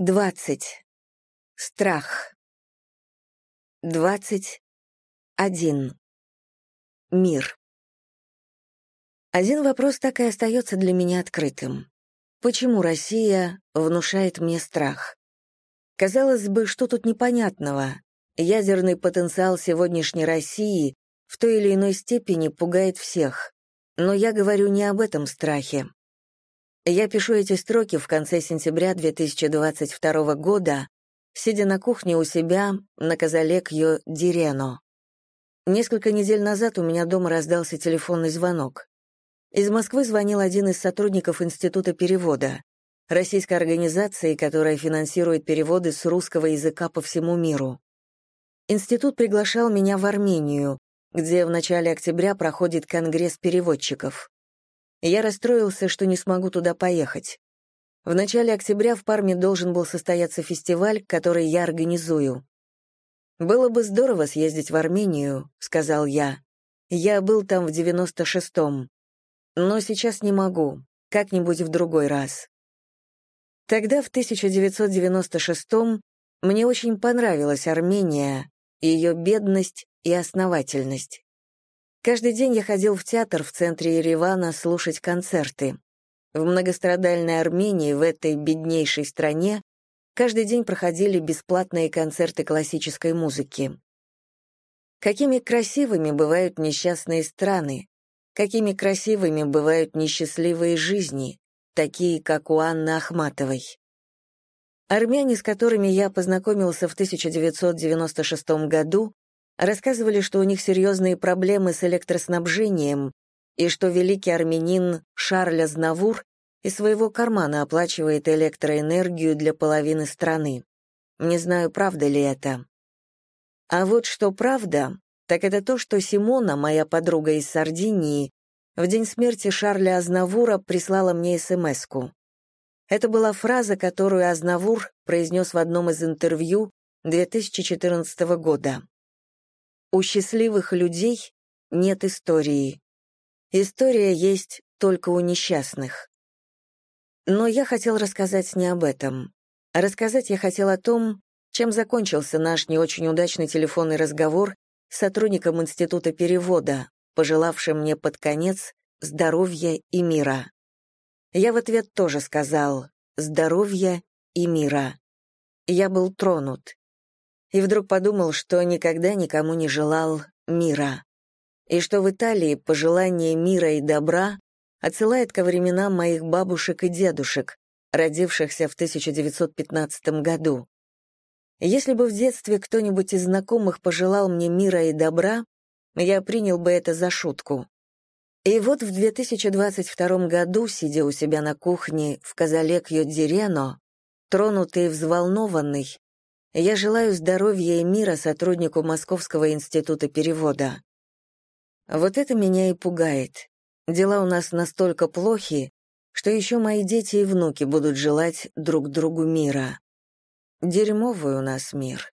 Двадцать. Страх. Двадцать. Один. Мир. Один вопрос так и остается для меня открытым. Почему Россия внушает мне страх? Казалось бы, что тут непонятного? Ядерный потенциал сегодняшней России в той или иной степени пугает всех. Но я говорю не об этом страхе. Я пишу эти строки в конце сентября 2022 года, сидя на кухне у себя на Казалекьо Дирено. Несколько недель назад у меня дома раздался телефонный звонок. Из Москвы звонил один из сотрудников Института перевода, российской организации, которая финансирует переводы с русского языка по всему миру. Институт приглашал меня в Армению, где в начале октября проходит Конгресс переводчиков. Я расстроился, что не смогу туда поехать. В начале октября в Парме должен был состояться фестиваль, который я организую. «Было бы здорово съездить в Армению», — сказал я. «Я был там в 96-м. Но сейчас не могу, как-нибудь в другой раз». Тогда, в 1996-м, мне очень понравилась Армения, ее бедность и основательность. Каждый день я ходил в театр в центре Еревана слушать концерты. В многострадальной Армении, в этой беднейшей стране, каждый день проходили бесплатные концерты классической музыки. Какими красивыми бывают несчастные страны, какими красивыми бывают несчастливые жизни, такие, как у Анны Ахматовой. Армяне, с которыми я познакомился в 1996 году, рассказывали, что у них серьезные проблемы с электроснабжением и что великий армянин Шарль Азнавур из своего кармана оплачивает электроэнергию для половины страны. Не знаю, правда ли это. А вот что правда, так это то, что Симона, моя подруга из Сардинии, в день смерти Шарля Азнавура прислала мне СМС-ку. Это была фраза, которую Азнавур произнес в одном из интервью 2014 года. У счастливых людей нет истории. История есть только у несчастных. Но я хотел рассказать не об этом. Рассказать я хотел о том, чем закончился наш не очень удачный телефонный разговор с сотрудником Института перевода, пожелавшим мне под конец здоровья и мира. Я в ответ тоже сказал «здоровья и мира». Я был тронут и вдруг подумал, что никогда никому не желал мира. И что в Италии пожелание мира и добра отсылает ко временам моих бабушек и дедушек, родившихся в 1915 году. Если бы в детстве кто-нибудь из знакомых пожелал мне мира и добра, я принял бы это за шутку. И вот в 2022 году, сидя у себя на кухне в Казалекьо-Дирено, тронутый и взволнованный, я желаю здоровья и мира сотруднику Московского института перевода. Вот это меня и пугает. Дела у нас настолько плохи, что еще мои дети и внуки будут желать друг другу мира. Дерьмовый у нас мир.